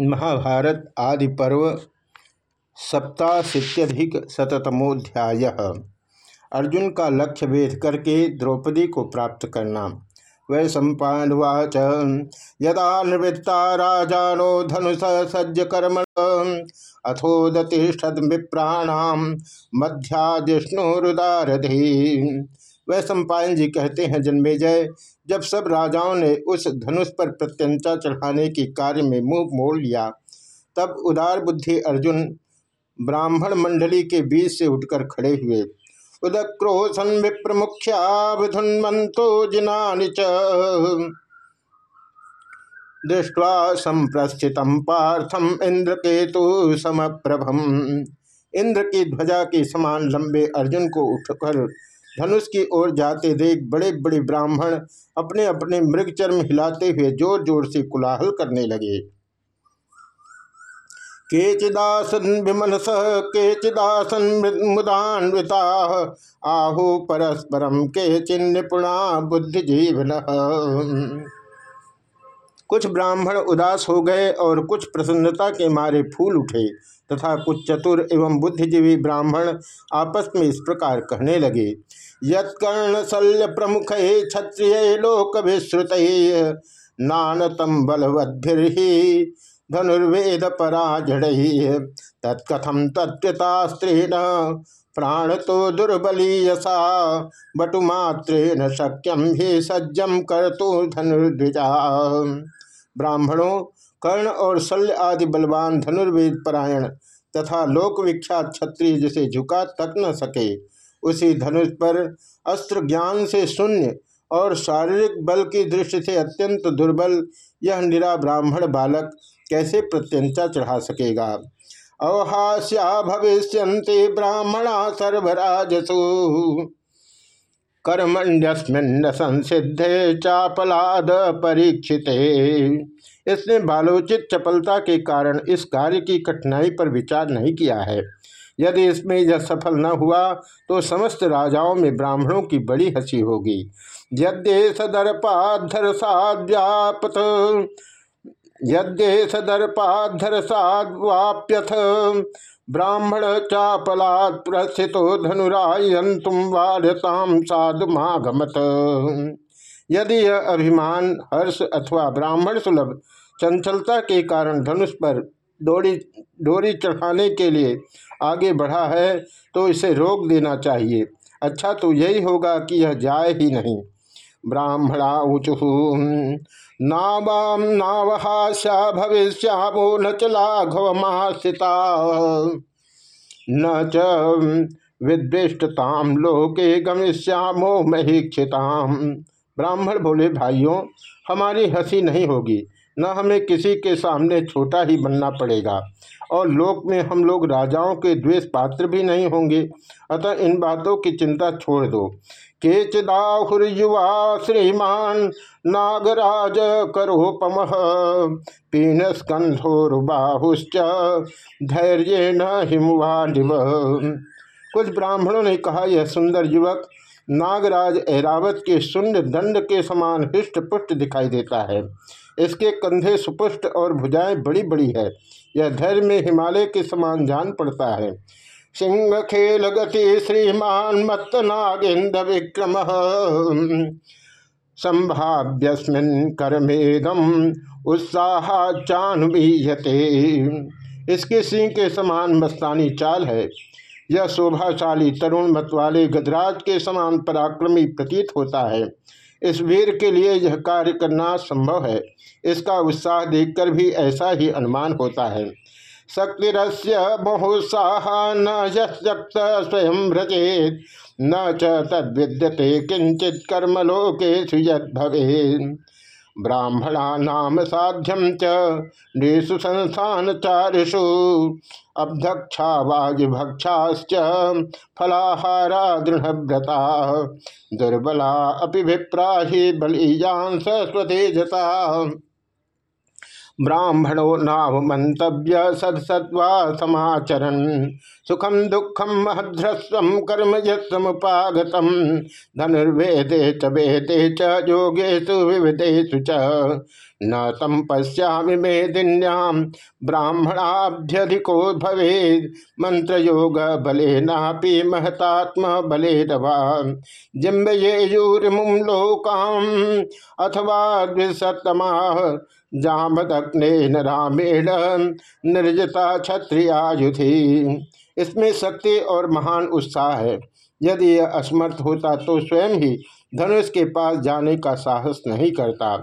महाभारत आदि पर्व सप्ताशीत्यधिक शतमोध्याय अर्जुन का लक्ष्य वेद करके द्रौपदी को प्राप्त करना। वै सम्पावाच यदा निवृत्ता राजानो धनुष सज्ज कर्म। अथोदतिषद विप्राणाम मध्यादिष्णुरुदारधि वह सम्पायन जी कहते हैं जन्मेजय जब सब राजाओं ने उस धनुष पर प्रत्यंता चढ़ाने के कार्य में मुँह मोड़ लिया, तब उदार बुद्धि अर्जुन ब्राह्मण मंडली के बीच से उठकर खड़े हुए। उदक्रोशन विप्र मुख्याधुन्मंतो जिनानि दृष्टवा संप्रस्थित पार्थम इंद्र केतु समप्रभम। इंद्र की ध्वजा के समान लंबे अर्जुन को उठकर धनुष की ओर जाते देख बड़े बड़े ब्राह्मण अपने अपने मृग चर्म हिलाते हुए ज़ोर ज़ोर से कुलाहल करने लगे। केचिदासन विमनस केचिदासन मुदान्विता, आहु परस्परम के निपुणा बुद्धिजीवन। कुछ ब्राह्मण उदास हो गए और कुछ प्रसन्नता के मारे फूल उठे। तथा कुछ चतुर एवं बुद्धिजीवी ब्राह्मण आपस में इस प्रकार कहने लगे यत्कर्ण शल्य प्रमुख क्षत्रिय लोक विश्रुत नानतम बलवद्भिर्हि धनुर्वेद पराजड़ तत्कथम तत्वता स्त्रीण प्राण तो दुर्बलीयसा बटुमात्रेण शक्यम ही सज्जम कर तो धनुर्जा ब्राह्मणों कर्ण और शल्य आदि बलवान धनुर्वेद परायण तथा लोक विख्यात क्षत्रिय जिसे झुका तक न सके, उसी धनुष पर अस्त्र ज्ञान से शून्य और शारीरिक बल की दृष्टि से अत्यंत दुर्बल यह निरा ब्राह्मण बालक कैसे प्रत्यंचा चढ़ा सकेगा? अवहास्या भविष्य ब्राह्मणा सर्वराजसु। कर्मण्यस्मिन संसिद्धे चापलाद परीक्षित। इसने बालोचित चपलता के कारण इस कार्य की कठिनाई पर विचार नहीं किया है। यदि इसमें यह सफल न हुआ तो समस्त राजाओं में ब्राह्मणों की बड़ी हँसी होगी। यद्येश दर्पाधर साध्यापत यद्येश दर्पाधर साध्वाप्यथ ब्राह्मण चापलात् प्रस्थितो धनुरायंतुम वार्यताम साधुमागमत। यदि यह अभिमान, हर्ष अथवा ब्राह्मण सुलभ चंचलता के कारण धनुष पर डोरी डोरी चढ़ाने के लिए आगे बढ़ा है तो इसे रोक देना चाहिए। अच्छा तो यही होगा कि यह जाए ही नहीं। ब्राह्मणा ऊचु नावाम नावहास्या भविष्यामो न च लाघवमास्थिता न च विदृष्टताम लोके गमिष्यामो महीक्षिताम। ब्राह्मण बोले, भाइयों, हमारी हँसी नहीं होगी। न हमें किसी के सामने छोटा ही बनना पड़ेगा। और लोक में हम लोग राजाओं के द्वेष पात्र भी नहीं होंगे। अतः इन बातों की चिंता छोड़ दो। केचिदाहुर्युवा श्रीमान, नागराज करोपम पीन स्कंधोरुबाहुश्च धैर्य न हिमवाडिव कुछ ब्राह्मणों ने कहा, यह सुंदर युवक नागराज ऐरावत के शून्य दंड के समान हृष्ट पुष्ट दिखाई देता है। इसके कंधे सुपुष्ट और भुजाएँ बड़ी बड़ी है। यह धैर्य में हिमालय के समान जान पड़ता है। सिंह खेल गति श्रीमान मत नागेन्द्र विक्रम। संभाव्यस्मिन कर्मेदम उत्साह उत्साहाचानुबीयते इसके सिंह के समान मस्तानी चाल है। यह शोभाशाली तरुण मत वाले गजराज के समान पराक्रमी प्रतीत होता है। इस वीर के लिए यह कार्य करना संभव है। इसका उत्साह देखकर भी ऐसा ही अनुमान होता है। शक्तिरस्य बहुत्साह न यक्त स्वयं व्रजेत, न च तद्विद्यते किंचित कर्मलोके भवे ब्राह्मणा साध्यम च नृषु संस्थान चारिषु। अभक्षा वायुभक्षाश्च फलाहारा दृढ़व्रता। दुर्बला अभी विप्रा ही बलियान स्वतेजता ब्राह्मणो नाम मंतव्य सदसत्वा समाचरण सुखम दुखम महद्रस्व कर्म यमुपागतम धनुर्वेदे च वेदे च योगेशु विविधेषु च। न तम पश्यामि मेदिन्याम ब्राह्मणाभ्यधिको भवे मंत्र योग बले नापि महतात्म बले जिम्बेयूरिमुम लोकाम अथवा द्विशतमा। जामदग्न रामेण निर्जता क्षत्रियायुधि। इसमें शक्ति और महान उत्साह है। यदि यह असमर्थ होता तो स्वयं ही धनुष के पास जाने का साहस नहीं करता।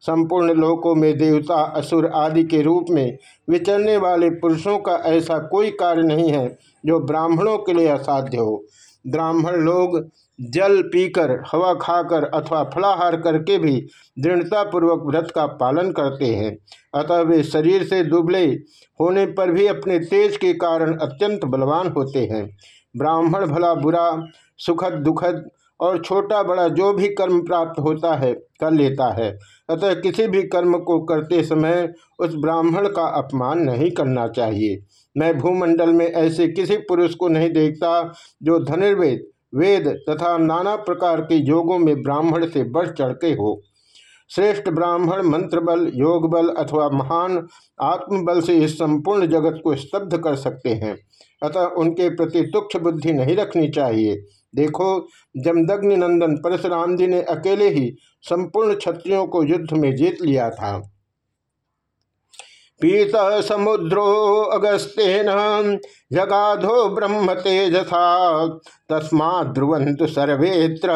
संपूर्ण लोकों में देवता, असुर आदि के रूप में विचरने वाले पुरुषों का ऐसा कोई कार्य नहीं है जो ब्राह्मणों के लिए असाध्य हो। ब्राह्मण लोग जल पीकर, हवा खाकर अथवा फलाहार करके भी दृढ़तापूर्वक व्रत का पालन करते हैं। अतः वे शरीर से दुबले होने पर भी अपने तेज के कारण अत्यंत बलवान होते हैं। ब्राह्मण भला बुरा, सुखद दुखद और छोटा बड़ा जो भी कर्म प्राप्त होता है, कर लेता है। अतः किसी भी कर्म को करते समय उस ब्राह्मण का अपमान नहीं करना चाहिए। मैं भूमंडल में ऐसे किसी पुरुष को नहीं देखता जो धनुर्वेद, वेद तथा नाना प्रकार के योगों में ब्राह्मण से बढ़ चढ़ के हो। श्रेष्ठ ब्राह्मण मंत्र बल योग बल अथवा महान आत्मबल से इस संपूर्ण जगत को स्तब्ध कर सकते हैं। अतः उनके प्रति तुक्ष बुद्धि नहीं रखनी चाहिए। देखो जमदग्नि नंदन परशुराम जी ने अकेले ही संपूर्ण क्षत्रियों को युद्ध में जीत लिया था। पीत समुद्रो अगस्तेन, जगाधो ब्रह्म तेजसा तस्मा ध्रुवंत सर्वेत्र,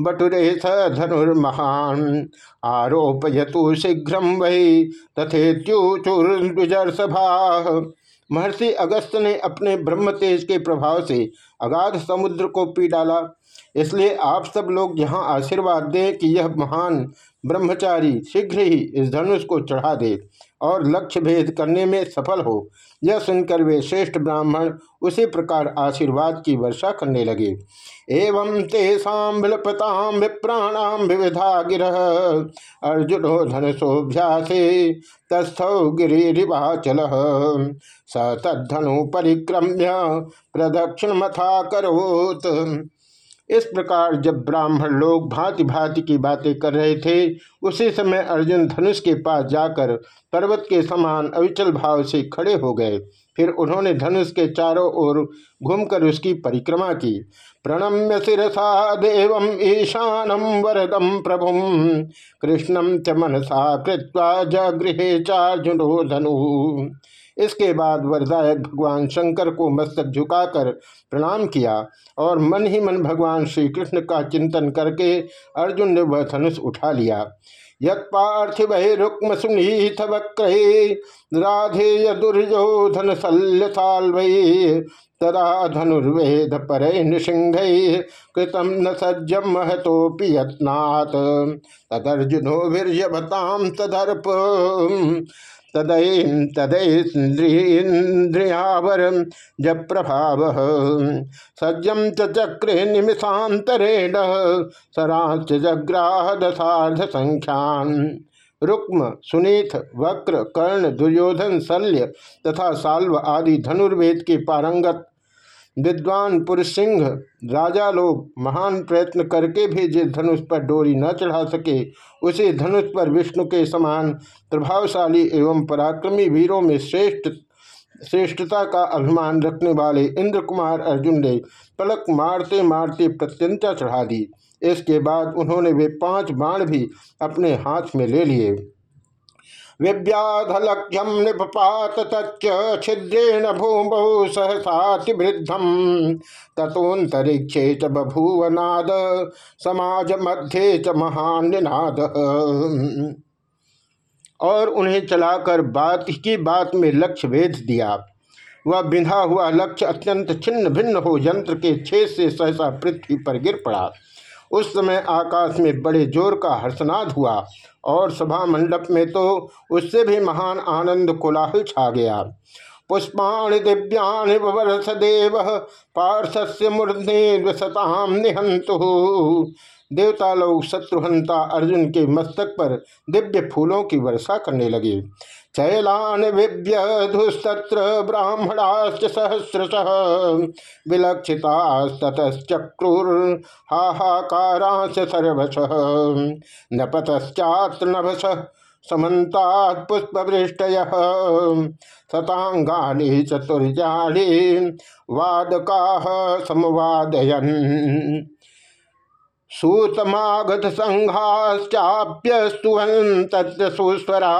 बटुरे स धनुर्महान। आरोपयतु शीघ्र वही तथेत्युचुर्जर सभा महर्षि अगस्त ने अपने ब्रह्म तेज के प्रभाव से अगाध समुद्र को पी डाला। इसलिए आप सब लोग यहाँ आशीर्वाद दें कि यह महान ब्रह्मचारी शीघ्र ही इस धनुष को चढ़ा दे और लक्ष्य भेद करने में सफल हो। यह सुनकर वे श्रेष्ठ ब्राह्मण उसी प्रकार आशीर्वाद की वर्षा करने लगे। एवं तेषाम विलपताम विप्राणाम विविधा गिरह अर्जुनो धनुषोभ्यासे तस्थौ गिरिवाचल स तद्धनु परिक्रम्य प्रदक्षिण मथा करोत इस प्रकार जब ब्राह्मण लोग भांति भांति की बातें कर रहे थे, उसी समय अर्जुन धनुष के पास जाकर पर्वत के समान अविचल भाव से खड़े हो गए। फिर उन्होंने धनुष के चारों ओर घूमकर उसकी परिक्रमा की। प्रणम्य शिरसा देव ईशानम वरदम प्रभु कृष्णम च मनसा कृत्वा जगृहे चार्जुनो धनु। इसके बाद वरदायक भगवान शंकर को मस्तक झुकाकर प्रणाम किया और मन ही मन भगवान श्री कृष्ण का चिंतन करके अर्जुन ने वह धनुष उठा लिया। यत्पार्थिव रुक्म सुनीथ वक्र राधेय दुर्योधन शल्य तदा धनुर्वेद पर नृसिंह कृतम न सज्जम महतोपि यत्नात्। तदर्जुनो वीर्यवताम तदर्प तदैन तदैन्द्रियावर प्रभाव सज्जम चक्रे निमिषातरेण सरांच जग्राह दशार्ध संख्यान रुक्म, सुनीथ, वक्र, कर्ण, दुर्योधन, शल्य तथा साल्व आदि धनुर्वेद के पारंगत विद्वान पुरुष सिंह राजा लोग महान प्रयत्न करके भी जिस धनुष पर डोरी न चढ़ा सके, उसी धनुष पर विष्णु के समान प्रभावशाली एवं पराक्रमी वीरों में श्रेष्ठ, श्रेष्ठता का अभिमान रखने वाले इंद्र कुमार अर्जुन ने पलक मारते मारते प्रत्यंता चढ़ा दी। इसके बाद उन्होंने वे पाँच बाण भी अपने हाथ में ले लिए। विव्याधलक्ष्यम निपात तच्च छिद्रेण भूमौ सहसातिवृद्धम तथोन्तरिक्षे च बभूवनाद समाज मध्य च महान निनाद। और उन्हें चलाकर बात, की बात में लक्ष्य भेद दिया। वह बिंधा हुआ लक्ष्य अत्यंत छिन्न भिन्न हो, यंत्र के छेद से सहसा पृथ्वी पर गिर पड़ा। उस समय आकाश में बड़े ज़ोर का हर्षनाद हुआ और सभा मंडप में तो उससे भी महान आनंद कोलाहल छा गया। पुष्पाणि वर्ष देव पार्श्व मूर्धि निहंतु देवता लोग शत्रुहंता अर्जुन के मस्तक पर दिव्य फूलों की वर्षा करने लगे। चैलान विव्यधुस्तत्र ब्राह्मणाश्च सहस्रश विलक्षितास्ततश्चक्रुर्हाहाकारांश सर्वश। नपतश्चात्र नभस समन्तात् पुष्पवृष्टय शतांगानि चतुर्जाली वादका समवादयन। सूतमागत संघाश्चाप्यस्तुवन् तत्र सुस्वरा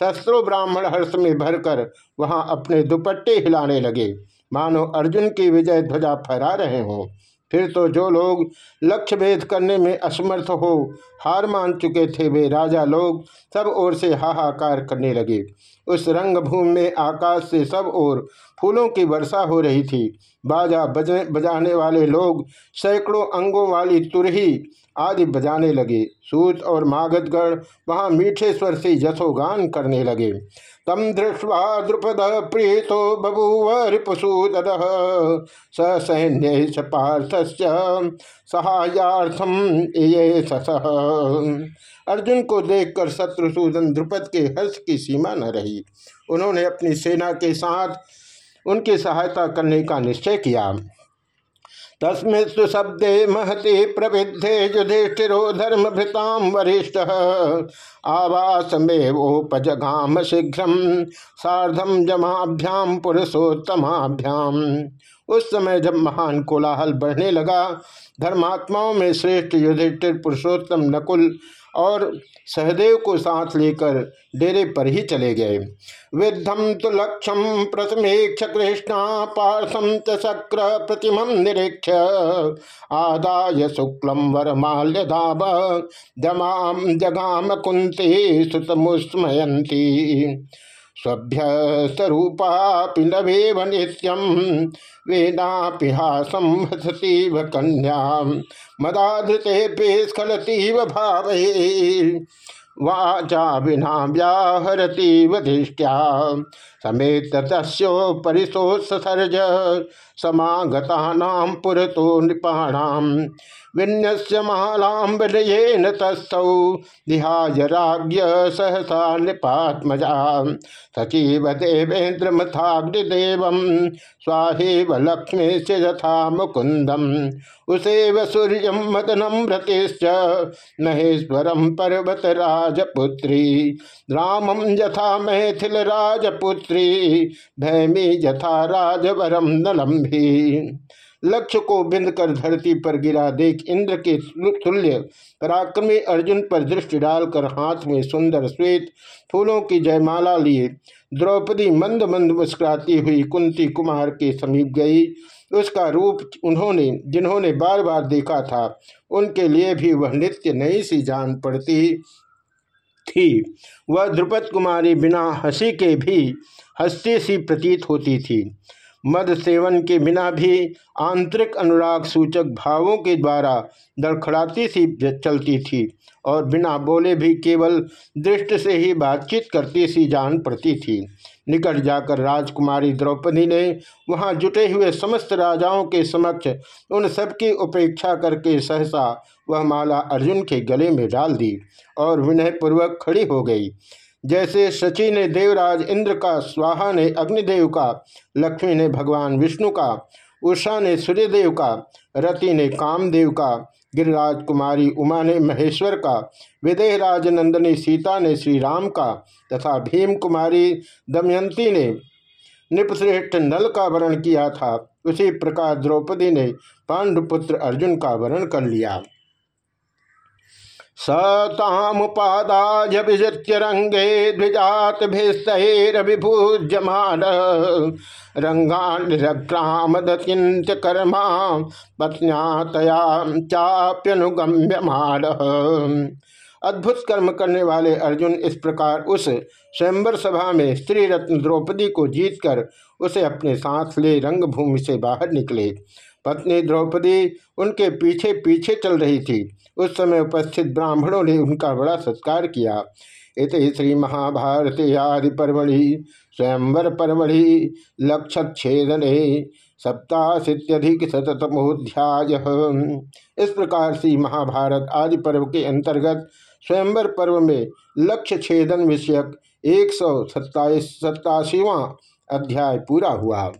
शस्त्रो ब्राह्मण हर्ष में भरकर वहाँ अपने दुपट्टे हिलाने लगे। मानो अर्जुन की विजय ध्वजा फहरा रहे हों। फिर तो जो लोग लक्ष्य भेद करने में असमर्थ हो, हार मान चुके थे वे राजा लोग सब ओर से हाहाकार करने लगे। उस रंगभूमि में आकाश से सब ओर फूलों की वर्षा हो रही थी। बाजा बजने बजाने वाले लोग सैकड़ों अंगों वाली तुरही आदि बजाने लगे। सूत और मागधगढ़ वहाँ मीठे स्वर से यथोगान करने लगे। तम दृष्टवा द्रुपद प्रीतो बभूव रिपुसूद स सैन्य पार्थस्य सहायार्थम ये अर्जुन को देखकर शत्रुसूदन द्रुपद के हर्ष की सीमा न रही। उन्होंने अपनी सेना के साथ उनकी सहायता करने का निश्चय किया। तस्मिस्तु शब्दे महते प्रविद्धे युधिष्ठिरो भृताम वरिष्ठ। आवासमेवोपजगाम शीघ्र साधम जमाभ्याम पुरुषोत्तमाभ्याम उस समय जब महान कोलाहल बढ़ने लगा, धर्मात्माओं में श्रेष्ठ युधिष्ठिर पुरुषोत्तम नकुल और सहदेव को साथ लेकर डेरे पर ही चले गए। विद्धम तो लक्ष्यम प्रथमेक्ष कृष्णा पार्थम चक्र प्रतिम निरीक्ष। आदाय शुक्लम वरमाल्य धाब जमाम जगाम कुंती सुतमुस्मयंती सभ्य स्वरूपापि नवेव नित्यम वेनापिहासम हसतीव कन्या मदाधृते स्खलतीव भाव वाचा विना व्याहरतीव दृष्टिया। समेत तस्ोपरिशोत्सर्ज समागता पुरतो नृपाणाम विन्यस्य महालाम्बलयेन तस्थौ दिहाय राज्ञ सहसा नृपात्मजा। सचिव देवेन्द्र मथाग्निदेव स्वाहेव लक्ष्मी से यथा मुकुंदम उसेव सूर्य मदनम रतेश्च महेश्वरम पर्वत राजपुत्री रामम यथा मैथिल राजपुत्री भैमी यथा राजवरम नलम्भी लक्ष्य को बिंद कर धरती पर गिरा, देख इंद्र के तुल्य पराक्रमी अर्जुन पर दृष्टि डालकर हाथ में सुंदर श्वेत फूलों की जयमाला लिए द्रौपदी मंद मंद मुस्कुराती हुई कुंती कुमार के समीप गई। उसका रूप उन्होंने जिन्होंने बार बार देखा था, उनके लिए भी वह नित्य नई सी जान पड़ती। थी। वह द्रुपद कुमारी बिना हँसी के भी हँसते सी प्रतीत होती थी। मद सेवन के बिना भी आंतरिक अनुराग सूचक भावों के द्वारा दड़खड़ाती सी चलती थी और बिना बोले भी केवल दृष्टि से ही बातचीत करती सी जान पड़ती थी। निकट जाकर राजकुमारी द्रौपदी ने वहाँ जुटे हुए समस्त राजाओं के समक्ष उन सबकी उपेक्षा करके सहसा वह माला अर्जुन के गले में डाल दी और विनयपूर्वक खड़ी हो गई। जैसे शची ने देवराज इंद्र का, स्वाहा ने अग्निदेव का, लक्ष्मी ने भगवान विष्णु का, उषा ने सूर्यदेव का, रति ने कामदेव का गिरिराज कुमारी उमा ने महेश्वर का, विदेह राजनंदनी सीता ने श्री राम का तथा भीम कुमारी दमयंती ने निपश्रेष्ठ नल का वर्ण किया था। उसी प्रकार द्रौपदी ने पांडुपुत्र अर्जुन का वर्ण कर लिया। सतामुपादाय विजित्य रंगे द्विजात भिस्तरभिभूज्यमान रंगानिरक्रामदचिंत कर्मा पत्न्या तया चाप्यनुगम्यमान अद्भुत कर्म करने वाले अर्जुन इस प्रकार उस स्वयंवर सभा में स्त्री रत्न द्रौपदी को जीतकर उसे अपने साथ ले रंगभूमि से बाहर निकले। पत्नी द्रौपदी उनके पीछे पीछे चल रही थी। उस समय उपस्थित ब्राह्मणों ने उनका बड़ा सत्कार किया। इत श्री महाभारती आदि परमढ़ि स्वयंवर परमढ़ि लक्षेदन सप्ताशीत्यधिक शतमोध्याय इस प्रकार से महाभारत आदि पर्व के अंतर्गत स्वयंवर पर्व में लक्ष्य छेदन विषयक एक सौ सत्ताईस सत्तासीवा अध्याय पूरा हुआ।